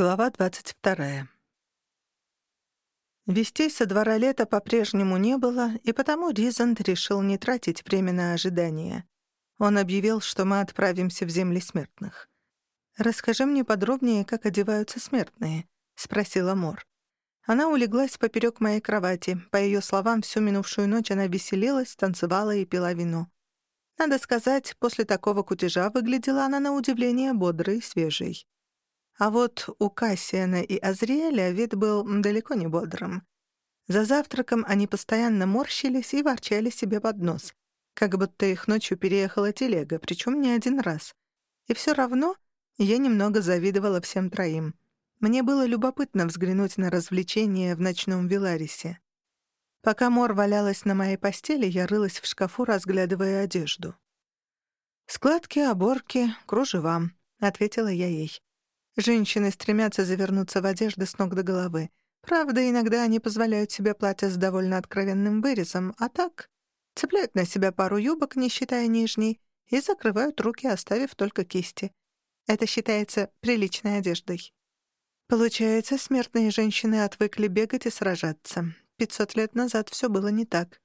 Глава 22. Вестей со двора лета по-прежнему не было, и потому Ризанд решил не тратить время на ожидание. Он объявил, что мы отправимся в земли смертных. «Расскажи мне подробнее, как одеваются смертные», — спросила Мор. Она улеглась поперек моей кровати. По ее словам, всю минувшую ночь она веселилась, танцевала и пила вино. Надо сказать, после такого кутежа выглядела она на удивление бодрой и свежей. А вот у Кассиана и Азриэля вид был далеко не бодрым. За завтраком они постоянно морщились и ворчали себе под нос, как будто их ночью переехала телега, причем не один раз. И все равно я немного завидовала всем троим. Мне было любопытно взглянуть на развлечения в ночном Виларисе. Пока Мор валялась на моей постели, я рылась в шкафу, разглядывая одежду. «Складки, оборки, кружева», — ответила я ей. Женщины стремятся завернуться в одежды с ног до головы. Правда, иногда они позволяют себе платье с довольно откровенным вырезом, а так цепляют на себя пару юбок, не считая нижней, и закрывают руки, оставив только кисти. Это считается приличной одеждой. Получается, смертные женщины отвыкли бегать и сражаться. Пятьсот лет назад все было не так.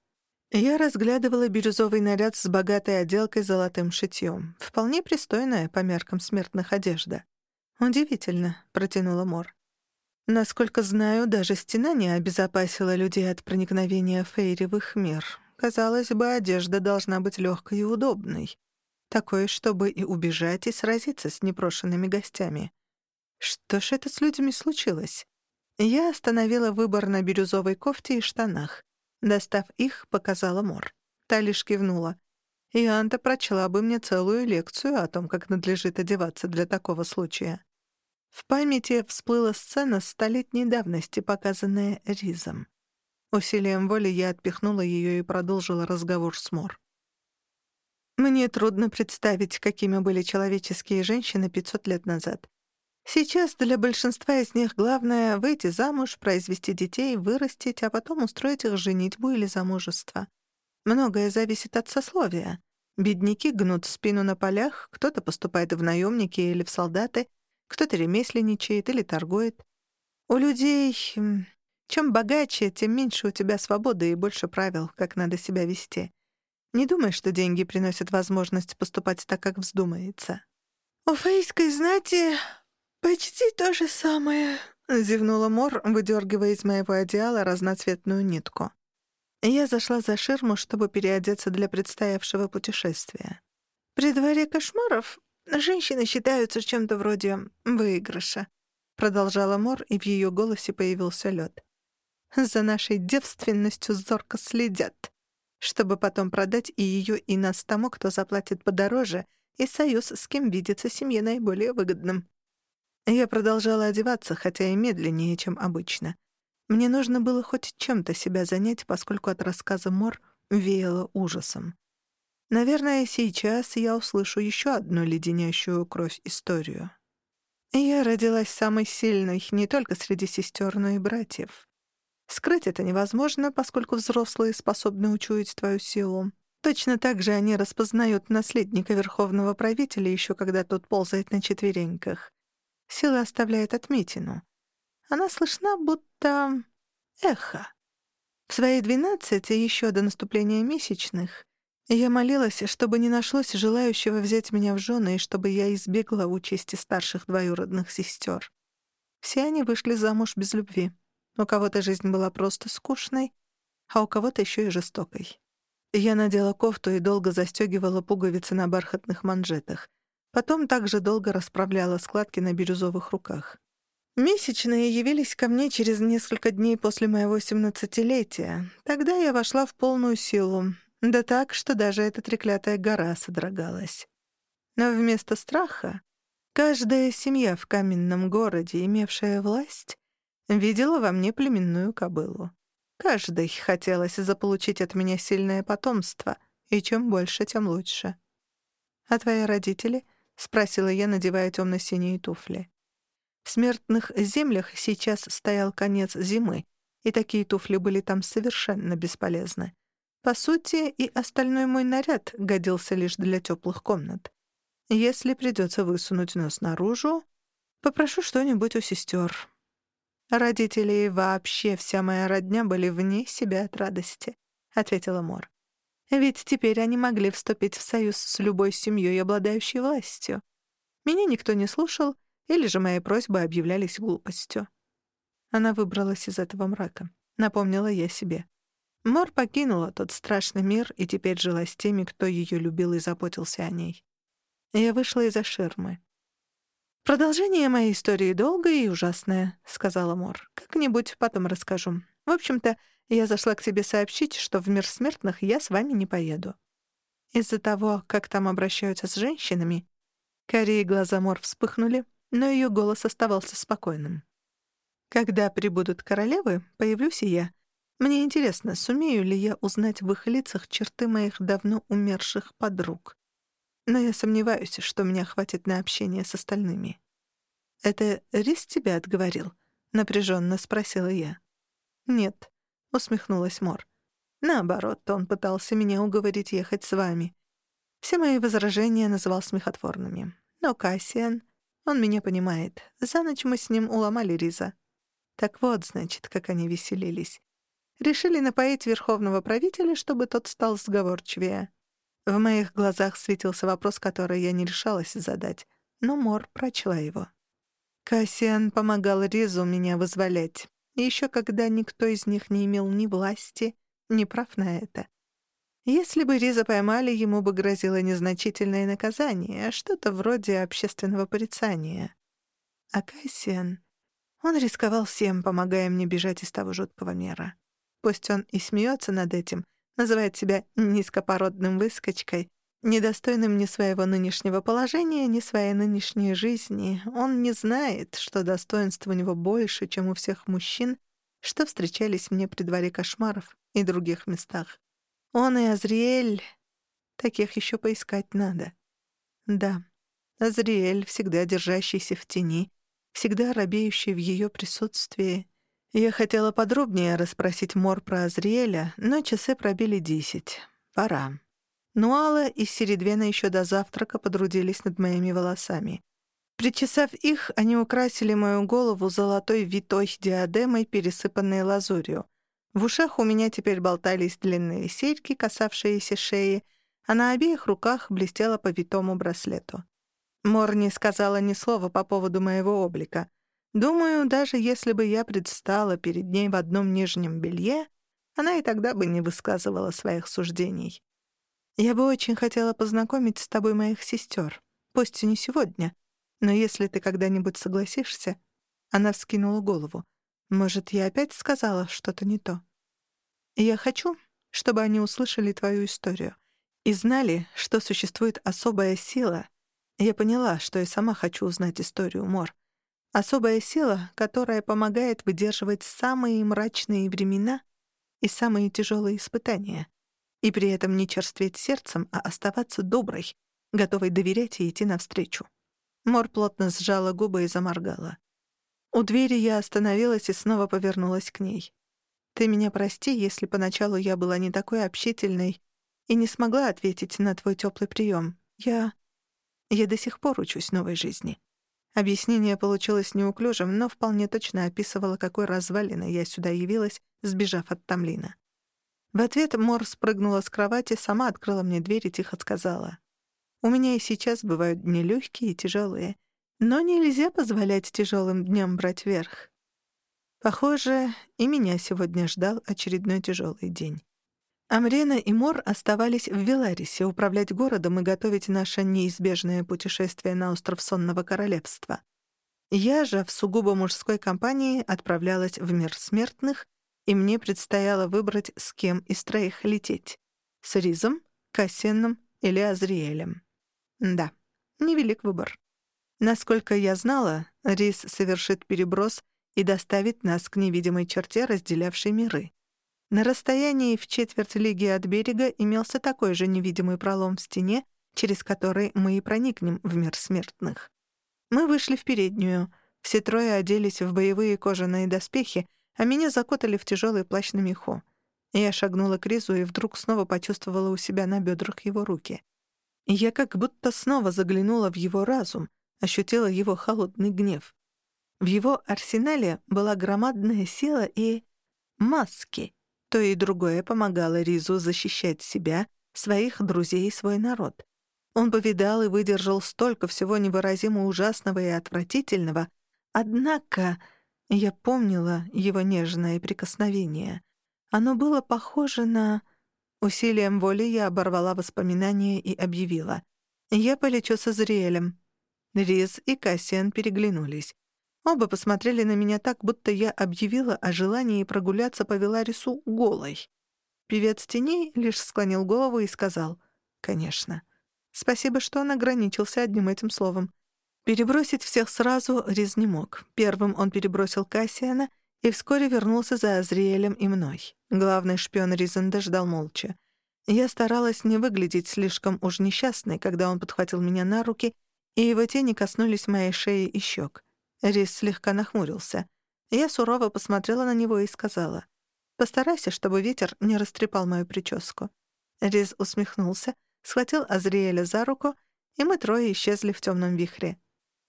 Я разглядывала бирюзовый наряд с богатой отделкой золотым шитьем. Вполне пристойная по меркам смертных одежда. «Удивительно», — протянула Мор. «Насколько знаю, даже стена не обезопасила людей от проникновения Фейри в их мир. Казалось бы, одежда должна быть легкой и удобной. Такой, чтобы и убежать, и сразиться с непрошенными гостями. Что ж это с людьми случилось?» Я остановила выбор на бирюзовой кофте и штанах. Достав их, показала Мор. Та лишь кивнула. И Анта прочла бы мне целую лекцию о том, как надлежит одеваться для такого случая. В памяти всплыла сцена столетней давности, показанная Ризом. Усилием воли я отпихнула ее и продолжила разговор с Мор. Мне трудно представить, какими были человеческие женщины 500 лет назад. Сейчас для большинства из них главное — выйти замуж, произвести детей, вырастить, а потом устроить их женитьбу или замужество. Многое зависит от сословия. Бедняки гнут спину на полях, кто-то поступает в наемники или в солдаты, кто-то ремесленничает или торгует. У людей... Чем богаче, тем меньше у тебя свободы и больше правил, как надо себя вести. Не думай, что деньги приносят возможность поступать так, как вздумается. «У фейской знати почти то же самое», — зевнула Мор, выдергивая из моего одеяла разноцветную нитку. Я зашла за ширму, чтобы переодеться для предстоявшего путешествия. При дворе кошмаров женщины считаются чем-то вроде выигрыша», — продолжала Мор, и в ее голосе появился лед. «За нашей девственностью зорко следят, чтобы потом продать и ее, и нас тому, кто заплатит подороже, и союз с кем видится семье наиболее выгодным». Я продолжала одеваться, хотя и медленнее, чем обычно. Мне нужно было хоть чем-то себя занять, поскольку от рассказа Мор веяло ужасом. Наверное, сейчас я услышу еще одну леденящую кровь историю. Я родилась самой сильной не только среди сестер, но и братьев. Скрыть это невозможно, поскольку взрослые способны учуять твою силу. Точно так же они распознают наследника верховного правителя еще когда тот ползает на четвереньках. Сила оставляет отметину. Она слышна, будто эхо. В свои двенадцати, еще до наступления месячных, я молилась, чтобы не нашлось желающего взять меня в жены и чтобы я избегла участи старших двоюродных сестер. Все они вышли замуж без любви. У кого-то жизнь была просто скучной, а у кого-то еще и жестокой. Я надела кофту и долго застегивала пуговицы на бархатных манжетах. Потом также долго расправляла складки на бирюзовых руках. Месячные явились ко мне через несколько дней после моего семнадцатилетия. Тогда я вошла в полную силу, да так, что даже эта треклятая гора содрогалась. Но вместо страха каждая семья в каменном городе, имевшая власть, видела во мне племенную кобылу. Каждой хотелось заполучить от меня сильное потомство, и чем больше, тем лучше. «А твои родители?» — спросила я, надевая темно-синие туфли. В смертных землях сейчас стоял конец зимы, и такие туфли были там совершенно бесполезны. По сути, и остальной мой наряд годился лишь для теплых комнат. Если придется высунуть нос наружу, Попрошу что-нибудь у сестер. Родители и вообще вся моя родня были вне себя от радости, ответила Мор. Ведь теперь они могли вступить в союз с любой семьей, обладающей властью. Меня никто не слушал, или же мои просьбы объявлялись глупостью. Она выбралась из этого мрака. Напомнила я себе. Мор покинула тот страшный мир и теперь жила с теми, кто ее любил и заботился о ней. Я вышла из-за ширмы. «Продолжение моей истории долгое и ужасное», — сказала Мор. «Как-нибудь потом расскажу. В общем-то, я зашла к тебе сообщить, что в мир смертных я с вами не поеду. Из-за того, как там обращаются с женщинами, Карие глаза Мор вспыхнули, но ее голос оставался спокойным. Когда прибудут королевы, появлюсь и я. Мне интересно, сумею ли я узнать в их лицах черты моих давно умерших подруг но я сомневаюсь, что меня хватит на общение с остальными. «Это Рис тебя отговорил?» — напряженно спросила я. «Нет», — усмехнулась Мор. «Наоборот, он пытался меня уговорить ехать с вами. Все мои возражения называл смехотворными. Но Кассиан, он меня понимает. За ночь мы с ним уломали Риза. Так вот, значит, как они веселились. Решили напоить верховного правителя, чтобы тот стал сговорчивее. В моих глазах светился вопрос, который я не решалась задать, но Мор прочла его. Кассиан помогал Ризу меня вызволять, еще когда никто из них не имел ни власти, ни прав на это. Если бы Риза поймали, ему бы грозило незначительное наказание, что-то вроде общественного порицания. А Кассиан... Он рисковал всем, помогая мне бежать из того жуткого мира. Пусть он и смеется над этим, называет себя низкопородным выскочкой, недостойным ни своего нынешнего положения, ни своей нынешней жизни. Он не знает, что достоинств у него больше, чем у всех мужчин, что встречались мне при дворе кошмаров и других местах. Он и Азриэль... Таких еще поискать надо. Да, Азриэль, всегда держащийся в тени, всегда робеющий в ее присутствии, я хотела подробнее расспросить Мор про Азриэля, но часы пробили десять. Пора. Нуала и Середвена еще до завтрака подрудились над моими волосами. Причесав их, они украсили мою голову золотой витой диадемой, пересыпанной лазурью. В ушах у меня теперь болтались длинные серьги, касавшиеся шеи, а на обеих руках блестело по витому браслету. Мор не сказала ни слова по поводу моего облика — Думаю, даже если бы я предстала перед ней в одном нижнем белье, она и тогда бы не высказывала своих суждений. Я бы очень хотела познакомить с тобой моих сестер, пусть и не сегодня, но если ты когда-нибудь согласишься...» Она вскинула голову. «Может, я опять сказала что-то не то?» «Я хочу, чтобы они услышали твою историю и знали, что существует особая сила. Я поняла, что и сама хочу узнать историю Мор. Особая сила, которая помогает выдерживать самые мрачные времена и самые тяжелые испытания, и при этом не черстветь сердцем, а оставаться доброй, готовой доверять и идти навстречу. Мор плотно сжала губы и заморгала. У двери я остановилась и снова повернулась к ней. «Ты меня прости, если поначалу я была не такой общительной и не смогла ответить на твой теплый прием. Я... я до сих пор учусь новой жизни». Объяснение получилось неуклюжим, но вполне точно описывало, какой развалиной я сюда явилась, сбежав от Тамлина. В ответ Мор спрыгнула с кровати, сама открыла мне дверь и тихо сказала. «У меня и сейчас бывают дни легкие и тяжелые, но нельзя позволять тяжелым дням брать верх». Похоже, и меня сегодня ждал очередной тяжелый день. Амрена и Мор оставались в Веларисе управлять городом и готовить наше неизбежное путешествие на остров Сонного Королевства. Я же в сугубо мужской компании отправлялась в мир смертных, и мне предстояло выбрать, с кем из троих лететь — с Ризом, Кассеном или Азриэлем. Да, невелик выбор. Насколько я знала, Риз совершит переброс и доставит нас к невидимой черте, разделявшей миры. На расстоянии в четверть лиги от берега имелся такой же невидимый пролом в стене, через который мы и проникнем в мир смертных. Мы вышли в переднюю. Все трое оделись в боевые кожаные доспехи, а меня закутали в тяжелый плащ на меху. Я шагнула к Ризу и вдруг снова почувствовала у себя на бедрах его руки. Я как будто снова заглянула в его разум, ощутила его холодный гнев. В его арсенале была громадная сила и маски. То и другое помогало Ризу защищать себя, своих друзей и свой народ. Он повидал и выдержал столько всего невыразимо ужасного и отвратительного, однако я помнила его нежное прикосновение. Оно было похоже на... Усилием воли я оборвала воспоминания и объявила. «Я полечу с Азриэлем». Риз и Кассиан переглянулись. Оба посмотрели на меня так, будто я объявила о желании прогуляться по Веларису голой. Певец теней лишь склонил голову и сказал «Конечно». Спасибо, что он ограничился одним этим словом. Перебросить всех сразу Риз не мог. Первым он перебросил Кассиана и вскоре вернулся за Азриэлем и мной. Главный шпион Ризенда ждал молча. Я старалась не выглядеть слишком уж несчастной, когда он подхватил меня на руки, и его тени коснулись моей шеи и щек. Риз слегка нахмурился. Я сурово посмотрела на него и сказала, «Постарайся, чтобы ветер не растрепал мою прическу». Риз усмехнулся, схватил Азриэля за руку, и мы трое исчезли в темном вихре.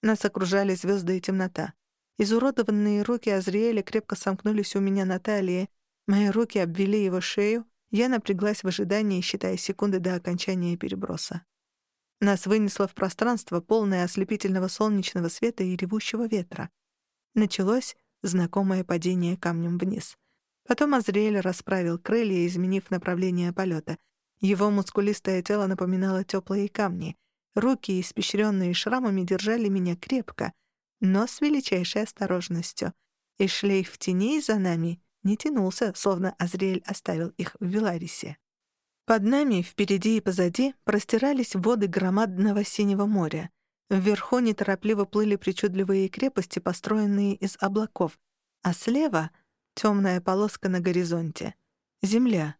Нас окружали звезды и темнота. Изуродованные руки Азриэля крепко сомкнулись у меня на талии, мои руки обвели его шею, я напряглась в ожидании, считая секунды до окончания переброса. Нас вынесло в пространство, полное ослепительного солнечного света и ревущего ветра. Началось знакомое падение камнем вниз. Потом Азриэль расправил крылья, изменив направление полета. Его мускулистое тело напоминало теплые камни. Руки, испещренные шрамами, держали меня крепко, но с величайшей осторожностью. И шлейф теней за нами не тянулся, словно Азриэль оставил их в Веларисе. Под нами, впереди и позади, простирались воды громадного синего моря. Вверху неторопливо плыли причудливые крепости, построенные из облаков, а слева — темная полоска на горизонте. Земля.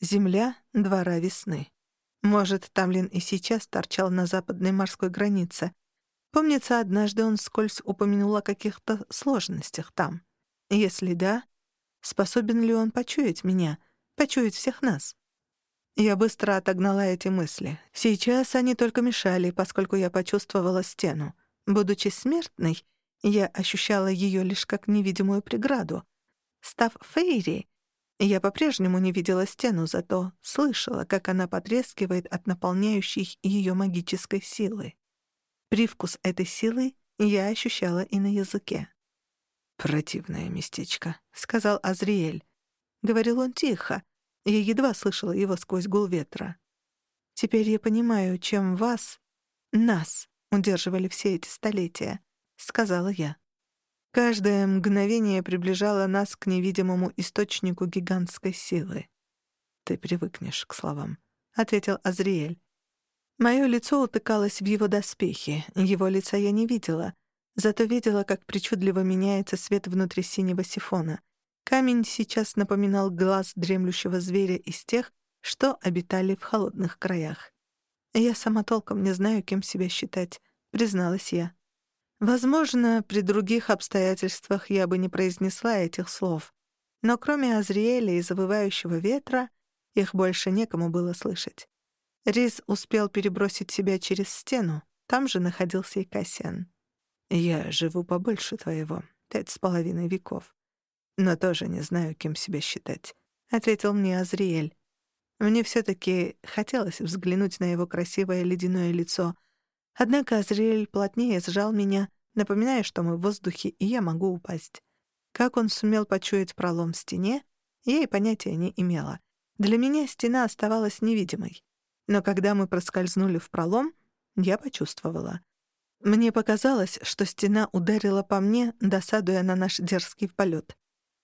Земля двора весны. Может, Тамлин и сейчас торчал на западной морской границе. Помнится, однажды он скользь упомянул о каких-то сложностях там. Если да, способен ли он почуять меня, почуять всех нас? Я быстро отогнала эти мысли. Сейчас они только мешали, поскольку я почувствовала стену. Будучи смертной, я ощущала ее лишь как невидимую преграду. Став Фейри, я по-прежнему не видела стену, зато слышала, как она потрескивает от наполняющей ее магической силы. Привкус этой силы я ощущала и на языке. «Противное местечко», — сказал Азриэль. Говорил он тихо, я едва слышала его сквозь гул ветра. «Теперь я понимаю, чем вас, нас, удерживали все эти столетия», — сказала я. Каждое мгновение приближало нас к невидимому источнику гигантской силы. «Ты привыкнешь к словам», — ответил Азриэль. Моё лицо утыкалось в его доспехи, его лица я не видела, зато видела, как причудливо меняется свет внутри синего сифона — Камень сейчас напоминал глаз дремлющего зверя из тех, что обитали в холодных краях. «Я сама толком не знаю, кем себя считать», — призналась я. Возможно, при других обстоятельствах я бы не произнесла этих слов, но кроме Азриэля и завывающего ветра, их больше некому было слышать. Рис успел перебросить себя через стену, там же находился и Кассиан. «Я живу побольше твоего, пять с половиной веков но тоже не знаю, кем себя считать», — ответил мне Азриэль. Мне все-таки хотелось взглянуть на его красивое ледяное лицо. Однако Азриэль плотнее сжал меня, напоминая, что мы в воздухе, и я могу упасть. Как он сумел почуять пролом в стене, я и понятия не имела. Для меня стена оставалась невидимой. Но когда мы проскользнули в пролом, я почувствовала. Мне показалось, что стена ударила по мне, досадуя на наш дерзкий полет.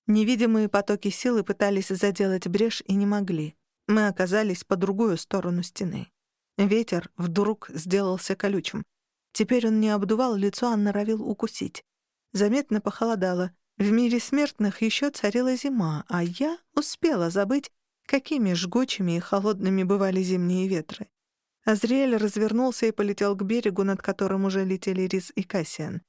Невидимые потоки силы пытались заделать брешь и не могли. Мы оказались по другую сторону стены. Ветер вдруг сделался колючим. Теперь он не обдувал лицо, а норовил укусить. Заметно похолодало. В мире смертных еще царила зима, а я успела забыть, какими жгучими и холодными бывали зимние ветры. Азриэль развернулся и полетел к берегу, над которым уже летели Рис и Кассиан.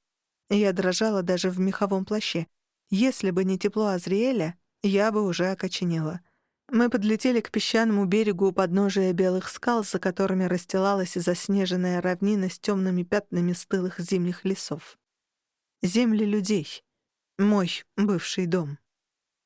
Я дрожала даже в меховом плаще — если бы не тепло Азриэля, я бы уже окоченела. Мы подлетели к песчаному берегу у подножия белых скал, за которыми расстилалась заснеженная равнина с темными пятнами стылых зимних лесов. Земли людей. Мой бывший дом.